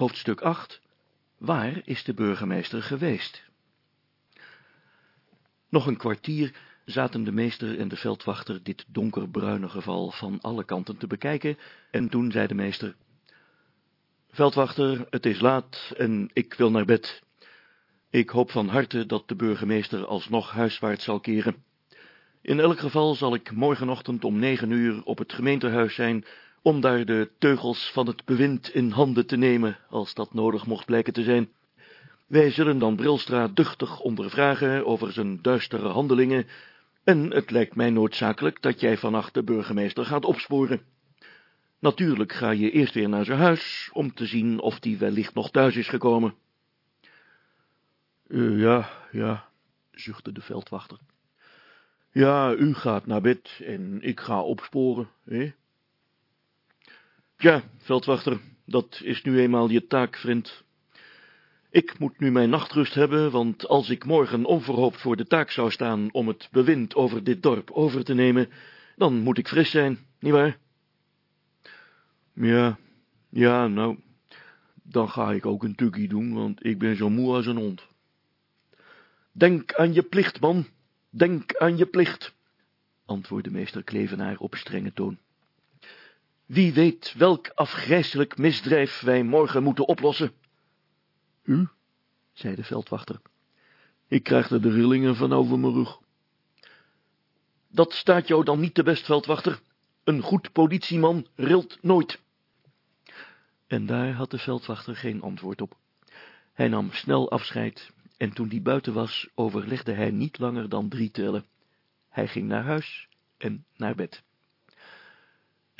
Hoofdstuk 8 Waar is de burgemeester geweest? Nog een kwartier zaten de meester en de veldwachter dit donkerbruine geval van alle kanten te bekijken, en toen zei de meester, Veldwachter, het is laat en ik wil naar bed. Ik hoop van harte dat de burgemeester alsnog huiswaarts zal keren. In elk geval zal ik morgenochtend om negen uur op het gemeentehuis zijn, om daar de teugels van het bewind in handen te nemen, als dat nodig mocht blijken te zijn. Wij zullen dan Brilstra duchtig ondervragen over zijn duistere handelingen, en het lijkt mij noodzakelijk dat jij vannacht de burgemeester gaat opsporen. Natuurlijk ga je eerst weer naar zijn huis, om te zien of die wellicht nog thuis is gekomen. Uh, ja, ja, zuchtte de veldwachter. Ja, u gaat naar bed en ik ga opsporen, hè? Ja, veldwachter, dat is nu eenmaal je taak, vriend. Ik moet nu mijn nachtrust hebben, want als ik morgen onverhoopt voor de taak zou staan om het bewind over dit dorp over te nemen, dan moet ik fris zijn, nietwaar? Ja, ja, nou, dan ga ik ook een tukkie doen, want ik ben zo moe als een hond. Denk aan je plicht, man, denk aan je plicht, antwoordde meester Klevenaar op strenge toon. Wie weet welk afgrijselijk misdrijf wij morgen moeten oplossen. U, zei de veldwachter, ik krijg er de rillingen van over mijn rug. Dat staat jou dan niet te best, veldwachter. Een goed politieman rilt nooit. En daar had de veldwachter geen antwoord op. Hij nam snel afscheid, en toen die buiten was, overlegde hij niet langer dan drie tellen. Hij ging naar huis en naar bed.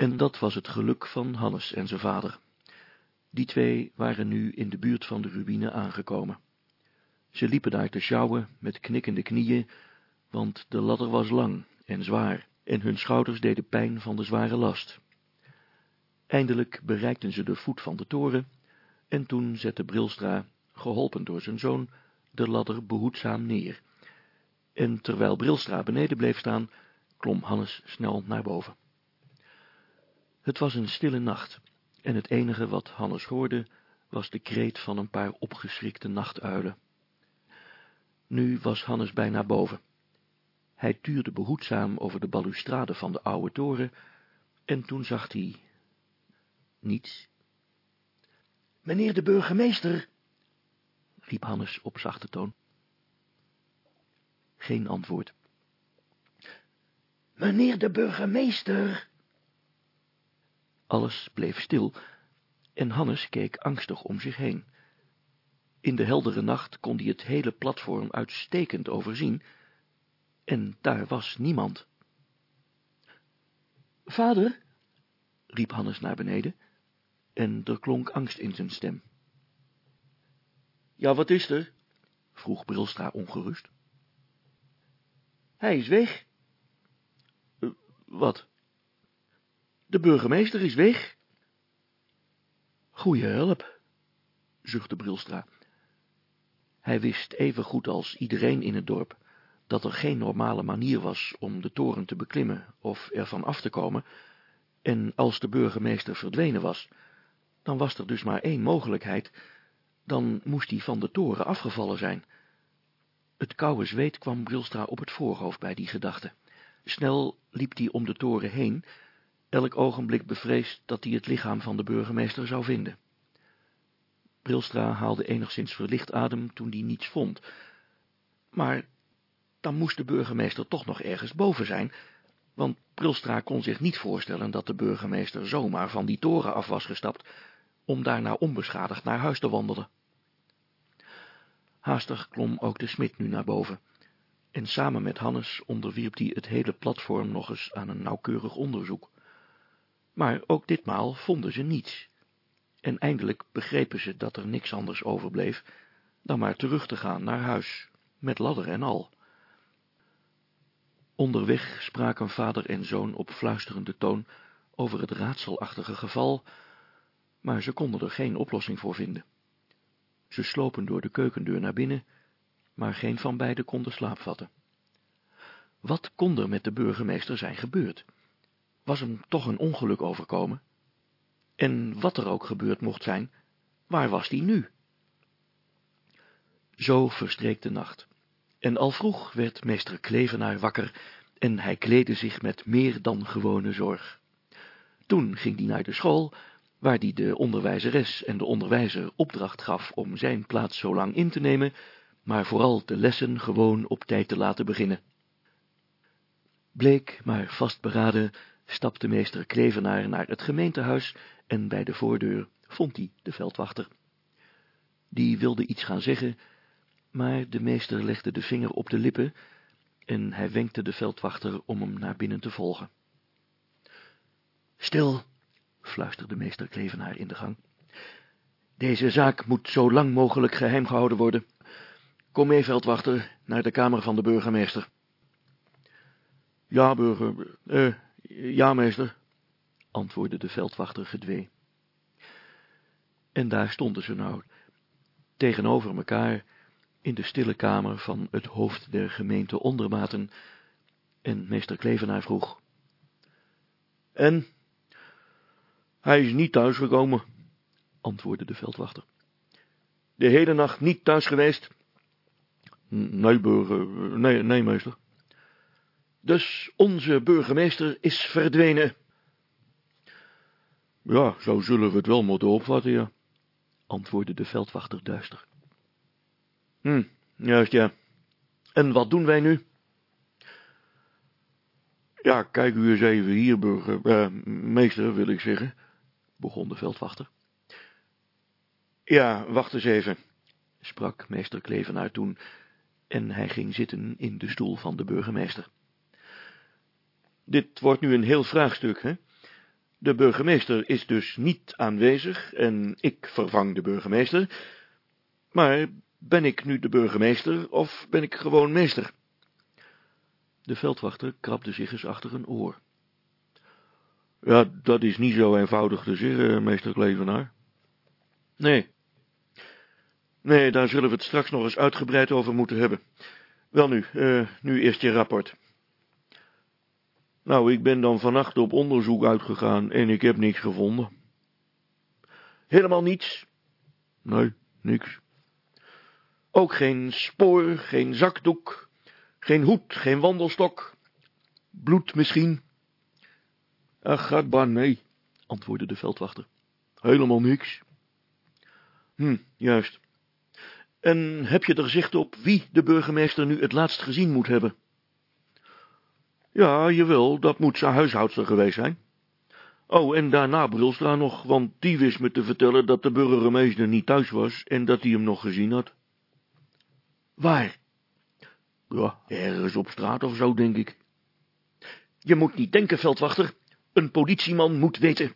En dat was het geluk van Hannes en zijn vader. Die twee waren nu in de buurt van de ruïne aangekomen. Ze liepen daar te sjouwen met knikkende knieën, want de ladder was lang en zwaar, en hun schouders deden pijn van de zware last. Eindelijk bereikten ze de voet van de toren, en toen zette Brilstra, geholpen door zijn zoon, de ladder behoedzaam neer. En terwijl Brilstra beneden bleef staan, klom Hannes snel naar boven. Het was een stille nacht, en het enige wat Hannes hoorde, was de kreet van een paar opgeschrikte nachtuilen. Nu was Hannes bijna boven. Hij tuurde behoedzaam over de balustrade van de oude toren, en toen zag hij niets. Meneer de burgemeester, riep Hannes op zachte toon. Geen antwoord. Meneer de burgemeester, alles bleef stil, en Hannes keek angstig om zich heen. In de heldere nacht kon hij het hele platform uitstekend overzien, en daar was niemand. Vader, riep Hannes naar beneden, en er klonk angst in zijn stem. Ja, wat is er? vroeg Brilstra ongerust. Hij is weg. Uh, wat? De burgemeester is weg. Goeie hulp, zuchtte Brilstra. Hij wist even goed als iedereen in het dorp dat er geen normale manier was om de toren te beklimmen of ervan af te komen, en als de burgemeester verdwenen was, dan was er dus maar één mogelijkheid, dan moest hij van de toren afgevallen zijn. Het koude zweet kwam Brilstra op het voorhoofd bij die gedachte. Snel liep hij om de toren heen, elk ogenblik bevreesd dat hij het lichaam van de burgemeester zou vinden. Brilstra haalde enigszins verlicht adem toen hij niets vond. Maar dan moest de burgemeester toch nog ergens boven zijn, want Brilstra kon zich niet voorstellen dat de burgemeester zomaar van die toren af was gestapt, om daarna onbeschadigd naar huis te wandelen. Haastig klom ook de smid nu naar boven, en samen met Hannes onderwierp hij het hele platform nog eens aan een nauwkeurig onderzoek. Maar ook ditmaal vonden ze niets, en eindelijk begrepen ze dat er niks anders overbleef dan maar terug te gaan naar huis, met ladder en al. Onderweg spraken vader en zoon op fluisterende toon over het raadselachtige geval, maar ze konden er geen oplossing voor vinden. Ze slopen door de keukendeur naar binnen, maar geen van beiden konden slaap vatten. Wat kon er met de burgemeester zijn gebeurd? Was hem toch een ongeluk overkomen? En wat er ook gebeurd mocht zijn, waar was die nu? Zo verstreek de nacht, en al vroeg werd meester Klevenaar wakker, en hij kleedde zich met meer dan gewone zorg. Toen ging hij naar de school, waar hij de onderwijzeres en de onderwijzer opdracht gaf om zijn plaats zo lang in te nemen, maar vooral de lessen gewoon op tijd te laten beginnen. Bleek, maar vastberaden, stapte meester Klevenaar naar het gemeentehuis en bij de voordeur vond hij de veldwachter. Die wilde iets gaan zeggen, maar de meester legde de vinger op de lippen en hij wenkte de veldwachter om hem naar binnen te volgen. Stil, fluisterde meester Klevenaar in de gang. Deze zaak moet zo lang mogelijk geheim gehouden worden. Kom mee, veldwachter, naar de kamer van de burgemeester. Ja, burger, eh, ja, meester, antwoordde de veldwachter gedwee. En daar stonden ze nou, tegenover elkaar, in de stille kamer van het hoofd der gemeente Ondermaten, en meester Klevenaar vroeg. En? Hij is niet thuisgekomen, antwoordde de veldwachter. De hele nacht niet thuis geweest? Nee, burger, nee, nee, meester. Dus onze burgemeester is verdwenen. Ja, zo zullen we het wel moeten opvatten, ja, antwoordde de veldwachter duister. Hm, juist, ja. En wat doen wij nu? Ja, kijk u eens even hier, burger, eh, meester, wil ik zeggen, begon de veldwachter. Ja, wacht eens even, sprak meester Klevenaar toen, en hij ging zitten in de stoel van de burgemeester. Dit wordt nu een heel vraagstuk, hè? De burgemeester is dus niet aanwezig en ik vervang de burgemeester. Maar ben ik nu de burgemeester of ben ik gewoon meester? De veldwachter krabde zich eens achter een oor. Ja, dat is niet zo eenvoudig te zeggen, meester Klevenaar. Nee. Nee, daar zullen we het straks nog eens uitgebreid over moeten hebben. Welnu, uh, nu eerst je rapport. Nou, ik ben dan vannacht op onderzoek uitgegaan en ik heb niks gevonden. Helemaal niets? Nee, niks. Ook geen spoor, geen zakdoek, geen hoed, geen wandelstok, bloed misschien? Ach, gatba, nee, antwoordde de veldwachter. Helemaal niks. Hm, juist. En heb je er zicht op wie de burgemeester nu het laatst gezien moet hebben? Ja, jawel, dat moet zijn huishoudster geweest zijn. Oh, en daarna Brilstra nog, want die wist me te vertellen dat de burgemeester niet thuis was en dat hij hem nog gezien had. Waar? Ja, ergens op straat of zo, denk ik. Je moet niet denken, veldwachter. Een politieman moet weten.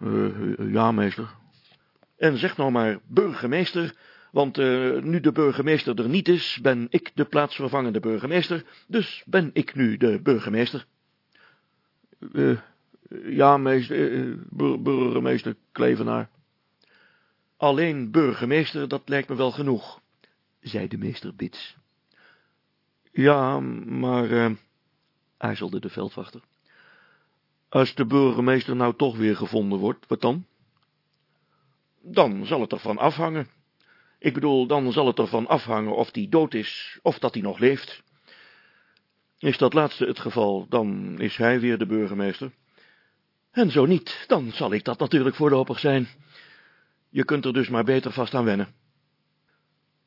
Uh, ja, meester. En zeg nou maar, burgemeester, want uh, nu de burgemeester er niet is, ben ik de plaatsvervangende burgemeester, dus ben ik nu de burgemeester. Uh, ja, meester, burgemeester Klevenaar. Alleen burgemeester, dat lijkt me wel genoeg, zei de meester Bits. Ja, maar, aarzelde de veldwachter. Als de burgemeester nou toch weer gevonden wordt, wat dan? Dan zal het ervan afhangen. Ik bedoel, dan zal het ervan afhangen of die dood is, of dat hij nog leeft. Is dat laatste het geval, dan is hij weer de burgemeester. En zo niet, dan zal ik dat natuurlijk voorlopig zijn. Je kunt er dus maar beter vast aan wennen.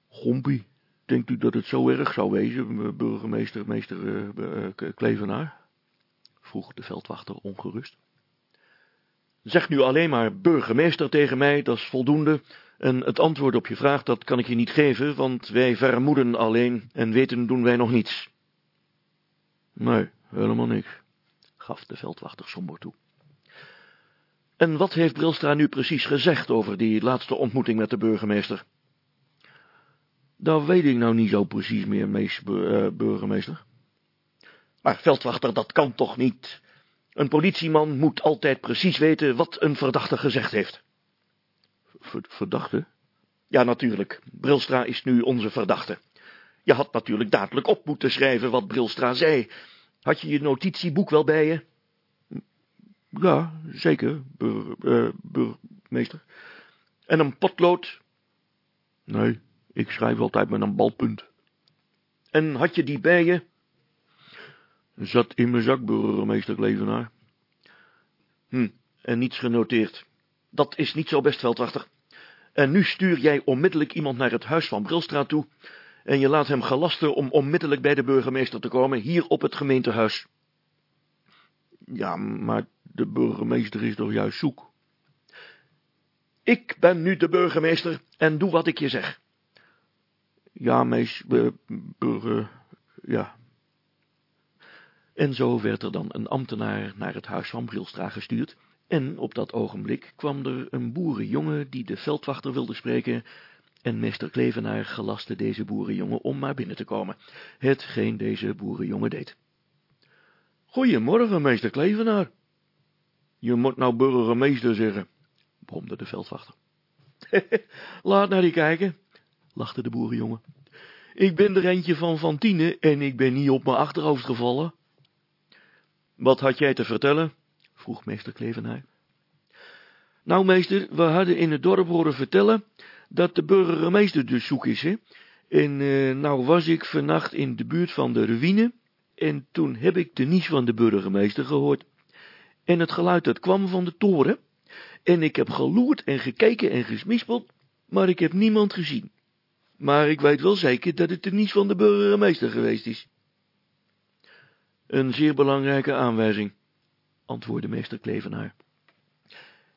Gompie, denkt u dat het zo erg zou wezen, burgemeester, meester uh, uh, Klevenaar? vroeg de veldwachter ongerust. Zeg nu alleen maar burgemeester tegen mij, dat is voldoende, en het antwoord op je vraag, dat kan ik je niet geven, want wij vermoeden alleen en weten doen wij nog niets. Nee, helemaal niks, gaf de veldwachter somber toe. En wat heeft Brilstra nu precies gezegd over die laatste ontmoeting met de burgemeester? Dat weet ik nou niet zo precies meer, mees, uh, burgemeester. Maar veldwachter, dat kan toch niet? Een politieman moet altijd precies weten wat een verdachte gezegd heeft. Verdachte? Ja, natuurlijk. Brilstra is nu onze verdachte. Je had natuurlijk dadelijk op moeten schrijven wat Brilstra zei. Had je je notitieboek wel bij je? Ja, zeker, burgemeester. En een potlood? Nee, ik schrijf altijd met een balpunt. En had je die bij je? Zat in mijn zak, burgemeester Klevenaar. Hm, en niets genoteerd. Dat is niet zo best, veldwachter. En nu stuur jij onmiddellijk iemand naar het huis van Brilstraat toe, en je laat hem gelasten om onmiddellijk bij de burgemeester te komen, hier op het gemeentehuis. Ja, maar de burgemeester is toch juist zoek? Ik ben nu de burgemeester en doe wat ik je zeg. Ja, mees, burger, ja. En zo werd er dan een ambtenaar naar het huis van Brilstra gestuurd, en op dat ogenblik kwam er een boerenjongen die de veldwachter wilde spreken, en meester Klevenaar gelaste deze boerenjongen om maar binnen te komen, hetgeen deze boerenjongen deed. Goeiemorgen, meester Klevenaar. Je moet nou burgemeester zeggen, bromde de veldwachter. Laat naar die kijken, lachte de boerenjongen. Ik ben er eentje van Fantine en ik ben niet op mijn achterhoofd gevallen. Wat had jij te vertellen? Vroeg meester Klevenaar. Nou, meester, we hadden in het dorp horen vertellen dat de burgemeester dus zoek is, hè. En uh, nou was ik vannacht in de buurt van de ruïne, en toen heb ik de nies van de burgemeester gehoord. En het geluid dat kwam van de toren, en ik heb geloerd en gekeken en gesmispeld, maar ik heb niemand gezien. Maar ik weet wel zeker dat het de nies van de burgemeester geweest is. Een zeer belangrijke aanwijzing, antwoordde meester Klevenaar.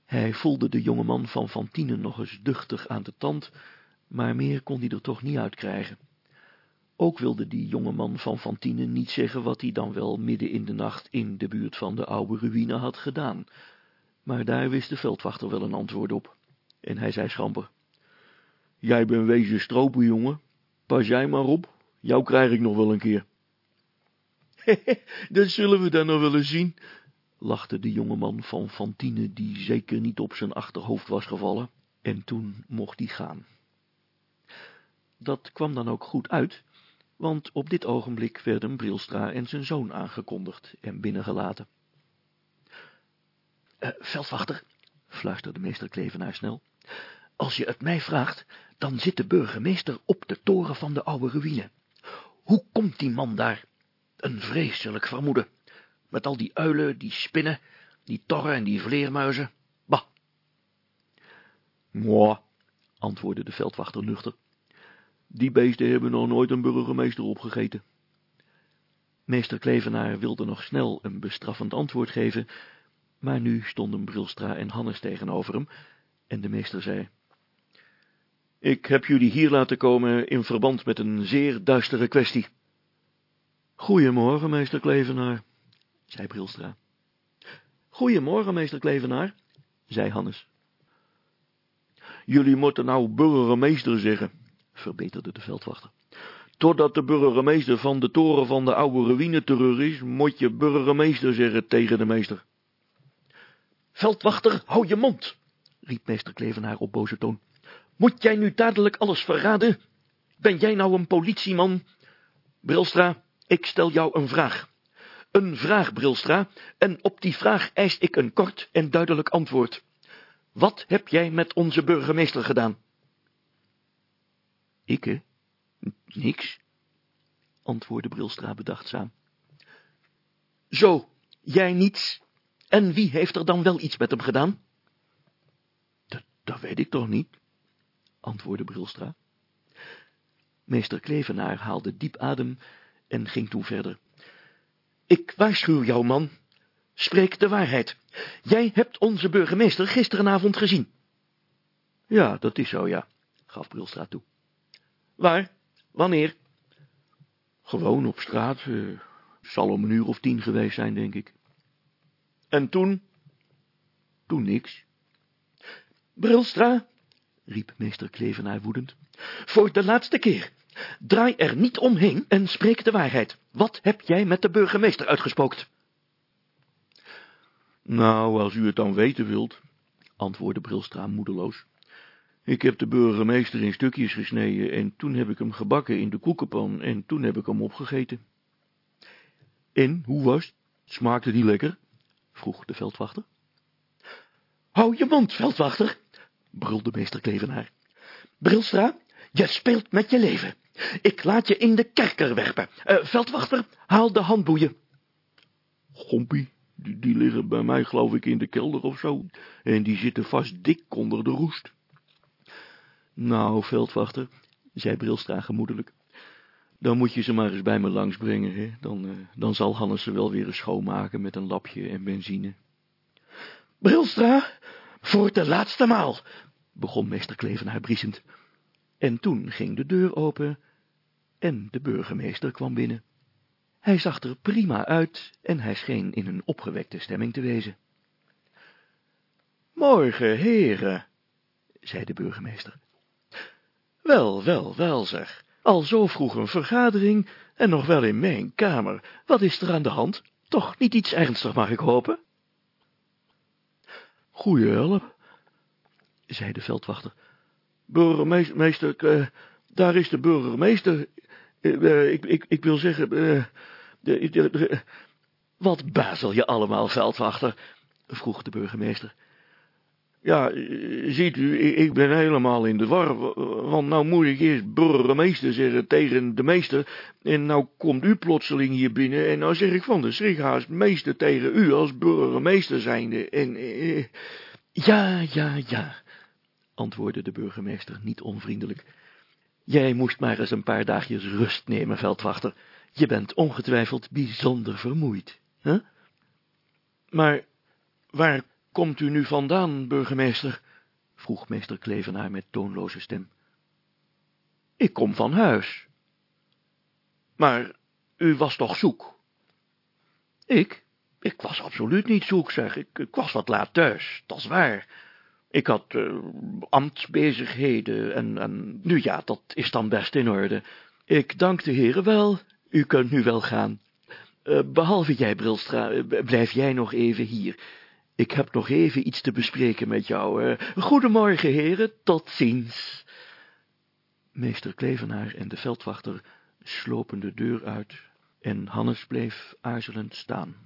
Hij voelde de jongeman van Fantine nog eens duchtig aan de tand, maar meer kon hij er toch niet uitkrijgen. Ook wilde die jongeman van Fantine niet zeggen wat hij dan wel midden in de nacht in de buurt van de oude ruïne had gedaan, maar daar wist de veldwachter wel een antwoord op, en hij zei schamper, Jij bent wezen stropen, jongen, pas jij maar op, jou krijg ik nog wel een keer. dat zullen we dan nog wel eens zien, lachte de jongeman van Fantine, die zeker niet op zijn achterhoofd was gevallen, en toen mocht hij gaan. Dat kwam dan ook goed uit, want op dit ogenblik werden Brilstra en zijn zoon aangekondigd en binnengelaten. Uh, veldwachter, fluisterde meester Klevenaar snel, als je het mij vraagt, dan zit de burgemeester op de toren van de oude ruïne. Hoe komt die man daar? Een vreselijk vermoeden met al die uilen, die spinnen, die torren en die vleermuizen. Bah! Moi, antwoordde de veldwachter nuchter. Die beesten hebben nog nooit een burgemeester opgegeten. Meester Klevenaar wilde nog snel een bestraffend antwoord geven, maar nu stonden Brilstra en Hannes tegenover hem, en de meester zei, Ik heb jullie hier laten komen in verband met een zeer duistere kwestie. Goeiemorgen, meester Klevenaar, zei Brilstra. Goeiemorgen, meester Klevenaar, zei Hannes. Jullie moeten nou burgemeester zeggen, verbeterde de veldwachter. Totdat de burgemeester van de toren van de oude ruïne terug is, moet je burgemeester zeggen tegen de meester. Veldwachter, hou je mond, riep meester Klevenaar op boze toon. Moet jij nu dadelijk alles verraden? Ben jij nou een politieman? Brilstra, ik stel jou een vraag. Een vraag, Brilstra, en op die vraag eis ik een kort en duidelijk antwoord. Wat heb jij met onze burgemeester gedaan? Ik, hè? Niks, antwoordde Brilstra bedachtzaam. Zo, jij niets? En wie heeft er dan wel iets met hem gedaan? Dat, dat weet ik toch niet, antwoordde Brilstra. Meester Klevenaar haalde diep adem en ging toen verder. Ik waarschuw jou, man. Spreek de waarheid. Jij hebt onze burgemeester gisterenavond gezien. Ja, dat is zo, ja, gaf Brilstraat toe. Waar? Wanneer? Gewoon op straat. Uh, zal om een uur of tien geweest zijn, denk ik. En toen? Toen niks. Brilstra, riep meester Klevenaar woedend, voor de laatste keer. Draai er niet omheen en spreek de waarheid. Wat heb jij met de burgemeester uitgespookt? Nou, als u het dan weten wilt, antwoordde Brilstra moedeloos. Ik heb de burgemeester in stukjes gesneden en toen heb ik hem gebakken in de koekenpan en toen heb ik hem opgegeten. En, hoe was het? Smaakte die lekker? vroeg de veldwachter. Hou je mond, veldwachter, brulde meester Klevenaar. Brilstra, je speelt met je leven. Ik laat je in de kerker werpen. Uh, veldwachter, haal de handboeien. Gompie, die, die liggen bij mij geloof ik in de kelder of zo, en die zitten vast dik onder de roest. Nou, veldwachter, zei Brilstra gemoedelijk, dan moet je ze maar eens bij me langsbrengen, hè? Dan, uh, dan zal Hannes ze wel weer eens schoonmaken met een lapje en benzine. Brilstra, voor de laatste maal, begon meester Klevenaar briesend. En toen ging de deur open en de burgemeester kwam binnen. Hij zag er prima uit en hij scheen in een opgewekte stemming te wezen. Morgen, heren, zei de burgemeester. Wel, wel, wel, zeg. Al zo vroeg een vergadering en nog wel in mijn kamer. Wat is er aan de hand? Toch niet iets ernstig, mag ik hopen? Goeie help, zei de veldwachter. Burgemeester, uh, daar is de burgemeester. Uh, ik, ik, ik wil zeggen, de, Wat bazel je allemaal, veldwachter? vroeg de burgemeester. Ja, ziet u, ik ben helemaal in de war, want nou moet ik eerst burgemeester zeggen tegen de meester, en nou komt u plotseling hier binnen, en nou zeg ik van de schrikhaast meester tegen u als burgemeester zijnde, en... Eh... Ja, ja, ja, antwoordde de burgemeester niet onvriendelijk. Jij moest maar eens een paar dagjes rust nemen, veldwachter. Je bent ongetwijfeld bijzonder vermoeid, hè? Maar waar komt u nu vandaan, burgemeester? vroeg meester Klevenaar met toonloze stem. Ik kom van huis. Maar u was toch zoek? Ik? Ik was absoluut niet zoek, zeg. Ik, ik was wat laat thuis, dat is waar. Ik had uh, ambtsbezigheden en, en, nu ja, dat is dan best in orde. Ik dank de heren wel, u kunt nu wel gaan. Uh, behalve jij, Brilstra, uh, blijf jij nog even hier. Ik heb nog even iets te bespreken met jou. Uh, goedemorgen, heren, tot ziens. Meester Klevenaar en de veldwachter slopen de deur uit en Hannes bleef aarzelend staan.